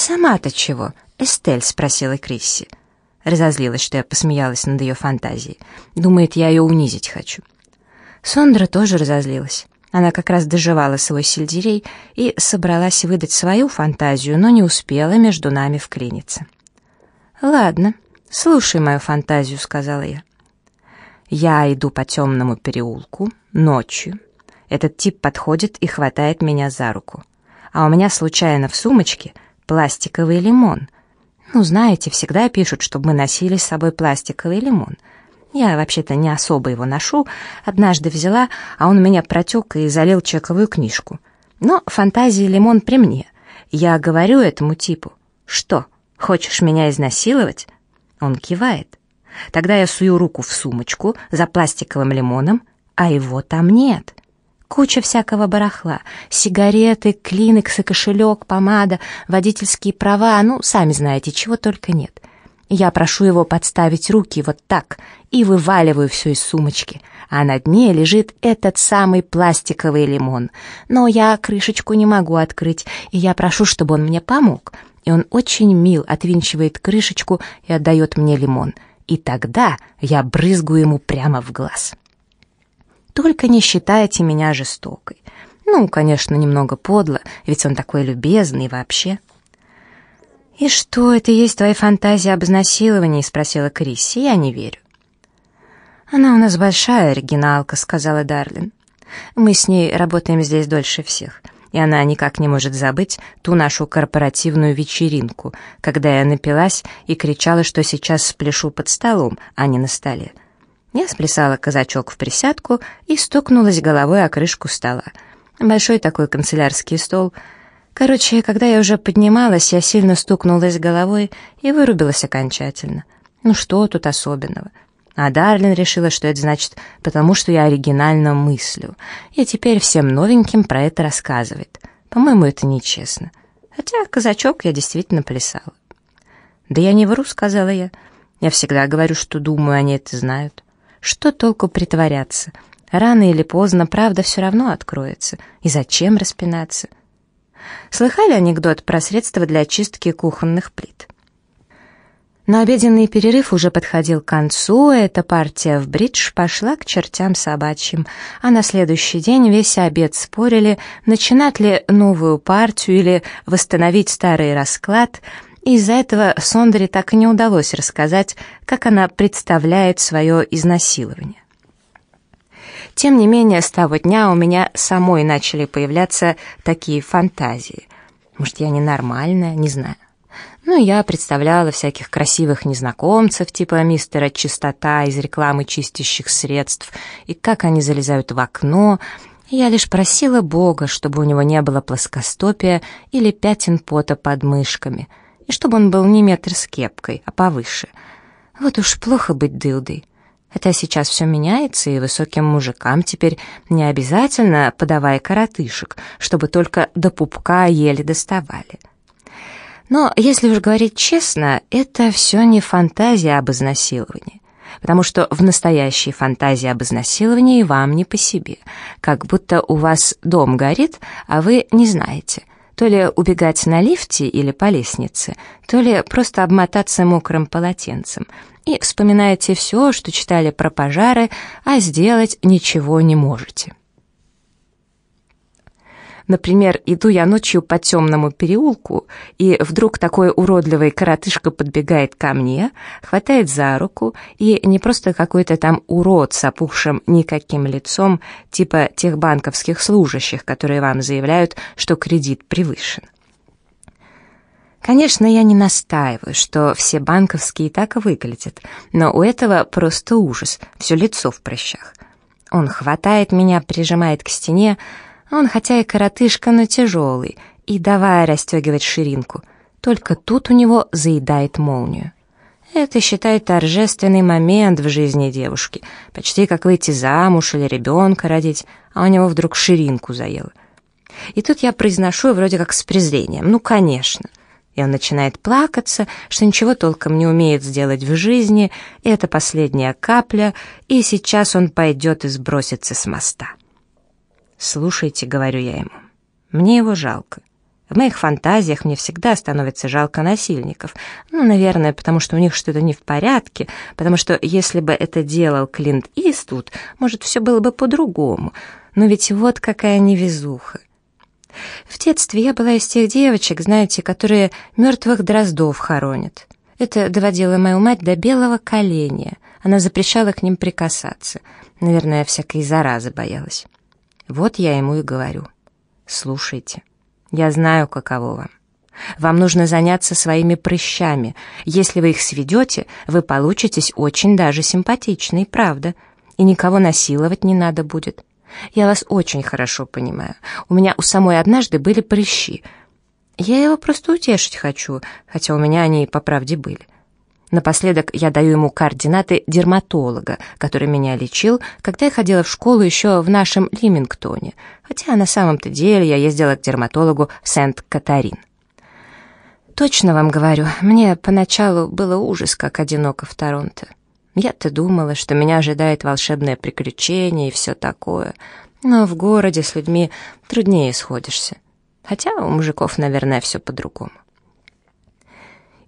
сама-то чего?» «Эстель?» — спросила Крисси. Разозлилась, что я посмеялась над ее фантазией. Думает, я ее унизить хочу. Сондра тоже разозлилась. Она как раз доживала свой сельдерей и собралась выдать свою фантазию, но не успела между нами вклиниться. «Ладно, слушай мою фантазию», — сказала я. Я иду по темному переулку, ночью. Этот тип подходит и хватает меня за руку. А у меня случайно в сумочке пластиковый лимон. Ну, знаете, всегда пишут, чтобы мы носили с собой пластиковый лимон. Я вообще-то не особо его ношу. Однажды взяла, а он у меня протек и залил чековую книжку. Но фантазии лимон при мне. Я говорю этому типу, что, хочешь меня изнасиловать? Он кивает. Тогда я сую руку в сумочку за пластиковым лимоном, а его там нет. Куча всякого барахла. Сигареты, клинексы, кошелек, помада, водительские права, ну, сами знаете, чего только нет. Я прошу его подставить руки вот так и вываливаю все из сумочки, а на дне лежит этот самый пластиковый лимон. Но я крышечку не могу открыть, и я прошу, чтобы он мне помог. И он очень мил, отвинчивает крышечку и отдает мне лимон — и тогда я брызгаю ему прямо в глаз. Только не считайте меня жестокой. Ну, конечно, немного подло, ведь он такой любезный вообще. «И что, это есть твоя фантазия об изнасиловании?» — спросила Крисси. «Я не верю». «Она у нас большая оригиналка», — сказала Дарлин. «Мы с ней работаем здесь дольше всех и она никак не может забыть ту нашу корпоративную вечеринку, когда я напилась и кричала, что сейчас спляшу под столом, а не на столе. Я сплясала казачок в присядку и стукнулась головой о крышку стола. Большой такой канцелярский стол. Короче, когда я уже поднималась, я сильно стукнулась головой и вырубилась окончательно. Ну что тут особенного? А Дарлин решила, что это значит «потому что я оригинально мыслю», и теперь всем новеньким про это рассказывает. По-моему, это нечестно. Хотя казачок я действительно плясала. «Да я не вру», — сказала я. «Я всегда говорю, что думаю, они это знают. Что толку притворяться? Рано или поздно правда все равно откроется. И зачем распинаться?» Слыхали анекдот про средства для очистки кухонных плит? Но обеденный перерыв уже подходил к концу, эта партия в бридж пошла к чертям собачьим, а на следующий день весь обед спорили, начинать ли новую партию или восстановить старый расклад, из-за этого Сондре так и не удалось рассказать, как она представляет свое изнасилование. Тем не менее, с того дня у меня самой начали появляться такие фантазии. Может, я ненормальная, не знаю. Ну, я представляла всяких красивых незнакомцев, типа мистера Чистота из рекламы чистящих средств, и как они залезают в окно. я лишь просила Бога, чтобы у него не было плоскостопия или пятен пота под мышками, и чтобы он был не метр с кепкой, а повыше. Вот уж плохо быть дылдой. Хотя сейчас все меняется, и высоким мужикам теперь не обязательно подавай коротышек, чтобы только до пупка еле доставали. Но, если уж говорить честно, это все не фантазия об изнасиловании. Потому что в настоящей фантазии об изнасиловании вам не по себе. Как будто у вас дом горит, а вы не знаете. То ли убегать на лифте или по лестнице, то ли просто обмотаться мокрым полотенцем. И вспоминаете все, что читали про пожары, а сделать ничего не можете. Например, иду я ночью по темному переулку, и вдруг такой уродливый коротышка подбегает ко мне, хватает за руку, и не просто какой-то там урод с опухшим никаким лицом, типа тех банковских служащих, которые вам заявляют, что кредит превышен. Конечно, я не настаиваю, что все банковские так выглядят, но у этого просто ужас, все лицо в прыщах. Он хватает меня, прижимает к стене, он хотя и коротышка, но тяжелый, и давай расстегивать ширинку. Только тут у него заедает молнию. Это, считай, торжественный момент в жизни девушки. Почти как выйти замуж или ребенка родить, а у него вдруг ширинку заело. И тут я произношу вроде как с презрением. Ну, конечно. И он начинает плакаться, что ничего толком не умеет сделать в жизни, и это последняя капля, и сейчас он пойдет и сбросится с моста. «Слушайте», — говорю я ему, — «мне его жалко. В моих фантазиях мне всегда становится жалко насильников. Ну, наверное, потому что у них что-то не в порядке, потому что если бы это делал Клинт Иствуд, может, все было бы по-другому. Но ведь вот какая невезуха. В детстве я была из тех девочек, знаете, которые мертвых дроздов хоронят. Это доводило мою мать до белого коленя. Она запрещала к ним прикасаться. Наверное, всякой заразы боялась. Вот я ему и говорю. Слушайте. Я знаю, каково вам. Вам нужно заняться своими прыщами. Если вы их сведете, вы получитесь очень даже симпатичной, правда. И никого насиловать не надо будет. Я вас очень хорошо понимаю. У меня у самой однажды были прыщи. Я его просто утешить хочу, хотя у меня они по правде были. Напоследок я даю ему координаты дерматолога, который меня лечил, когда я ходила в школу еще в нашем Лимингтоне, хотя на самом-то деле я ездила к дерматологу Сент-Катарин. Точно вам говорю, мне поначалу было ужас, как одиноко в Торонто. Я-то думала, что меня ожидает волшебное приключение и все такое, но в городе с людьми труднее сходишься. Хотя у мужиков, наверное, все по-другому.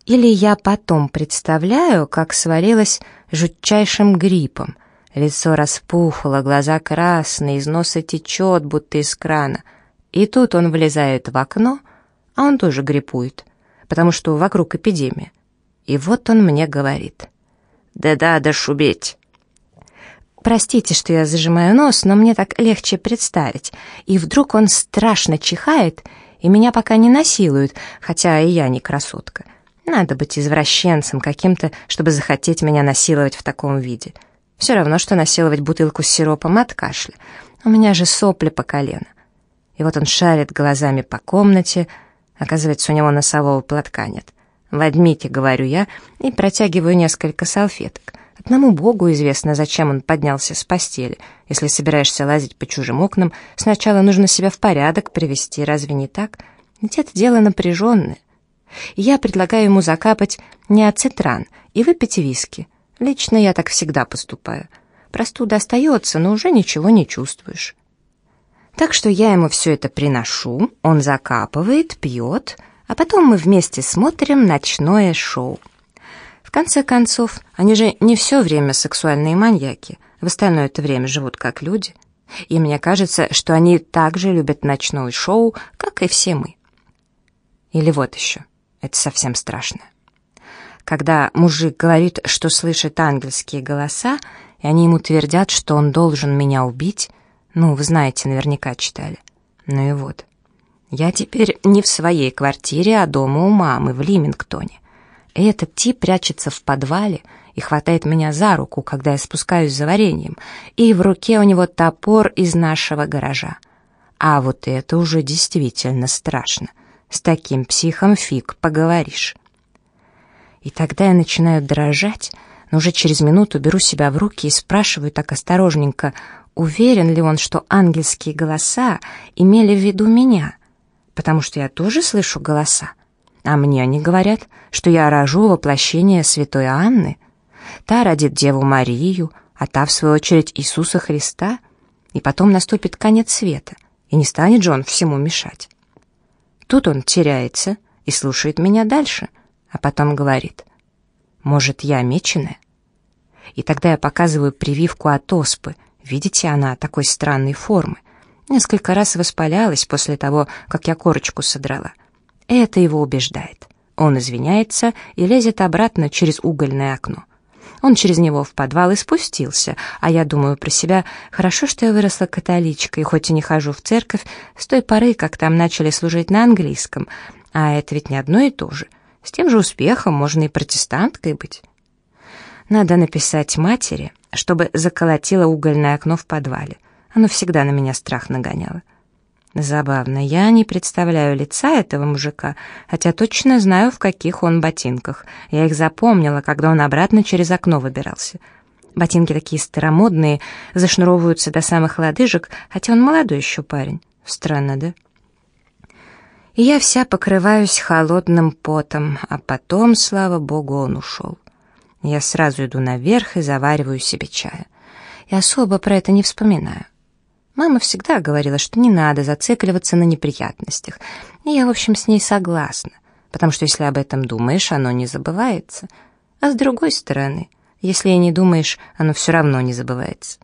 Или я потом представляю, как свалилась жутчайшим гриппом. Лицо распухло, глаза красные, из носа течет, будто из крана. И тут он влезает в окно, а он тоже гриппует, потому что вокруг эпидемия. И вот он мне говорит. «Да-да, да шубеть!» Простите, что я зажимаю нос, но мне так легче представить. И вдруг он страшно чихает, и меня пока не насилуют, хотя и я не красотка. Надо быть извращенцем каким-то, чтобы захотеть меня насиловать в таком виде. Все равно, что насиловать бутылку с сиропом от кашля. У меня же сопли по колено. И вот он шарит глазами по комнате. Оказывается, у него носового платка нет. «Возьмите», — говорю я, и протягиваю несколько салфеток. Одному богу известно, зачем он поднялся с постели. Если собираешься лазить по чужим окнам, сначала нужно себя в порядок привести, разве не так? Ведь это дело напряженное. Я предлагаю ему закапать неоцитран и выпить виски. Лично я так всегда поступаю. Простуда остается, но уже ничего не чувствуешь. Так что я ему все это приношу, он закапывает, пьет, а потом мы вместе смотрим ночное шоу. В конце концов, они же не все время сексуальные маньяки, в остальное это время живут как люди. И мне кажется, что они также любят ночное шоу, как и все мы. Или вот еще. Это совсем страшно. Когда мужик говорит, что слышит ангельские голоса, и они ему твердят, что он должен меня убить, ну, вы знаете, наверняка читали. Ну и вот. Я теперь не в своей квартире, а дома у мамы в Лимингтоне. И этот тип прячется в подвале и хватает меня за руку, когда я спускаюсь за вареньем, и в руке у него топор из нашего гаража. А вот это уже действительно страшно. С таким психом фиг поговоришь. И тогда я начинаю дрожать, но уже через минуту беру себя в руки и спрашиваю так осторожненько, уверен ли он, что ангельские голоса имели в виду меня, потому что я тоже слышу голоса. А мне они говорят, что я рожу воплощение святой Анны. Та родит Деву Марию, а та, в свою очередь, Иисуса Христа. И потом наступит конец света, и не станет же он всему мешать. Тут он теряется и слушает меня дальше, а потом говорит, «Может, я меченая?» И тогда я показываю прививку от оспы. Видите, она такой странной формы. Несколько раз воспалялась после того, как я корочку содрала. Это его убеждает. Он извиняется и лезет обратно через угольное окно. Он через него в подвал и спустился, а я думаю про себя, хорошо, что я выросла католичкой, хоть и не хожу в церковь, с той поры, как там начали служить на английском. А это ведь не одно и то же. С тем же успехом можно и протестанткой быть. Надо написать матери, чтобы заколотила угольное окно в подвале. Оно всегда на меня страх нагоняло. Забавно, я не представляю лица этого мужика, хотя точно знаю, в каких он ботинках. Я их запомнила, когда он обратно через окно выбирался. Ботинки такие старомодные, зашнуровываются до самых лодыжек, хотя он молодой еще парень. Странно, да? И я вся покрываюсь холодным потом, а потом, слава богу, он ушел. Я сразу иду наверх и завариваю себе чая. И особо про это не вспоминаю. Мама всегда говорила, что не надо зацикливаться на неприятностях. И я, в общем, с ней согласна, потому что если об этом думаешь, оно не забывается. А с другой стороны, если и не думаешь, оно все равно не забывается.